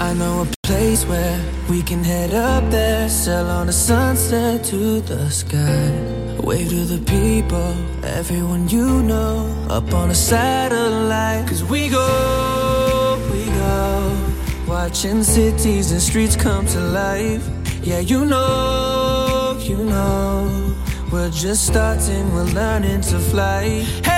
I know a place where we can head up there, sail on a sunset to the sky. Wave to the people, everyone you know, up on a satellite. Cause we go, we go, watching cities and streets come to life. Yeah, you know, you know, we're just starting, we're learning to fly. Head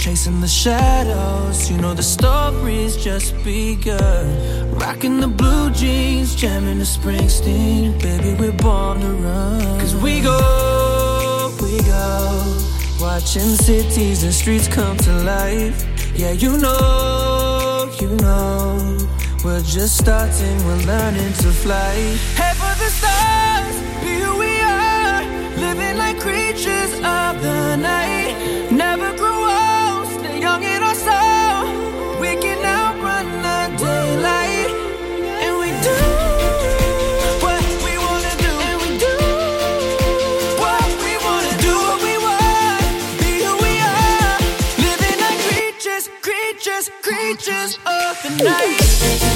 chasing the shadows. You know the story's just begun. Rocking the blue jeans, jamming the Springsteen. Baby, we're born to run. Cause we go, we go. Watching cities and streets come to life. Yeah, you know, you know. We're just starting, we're learning to fly. Head creatures of the night.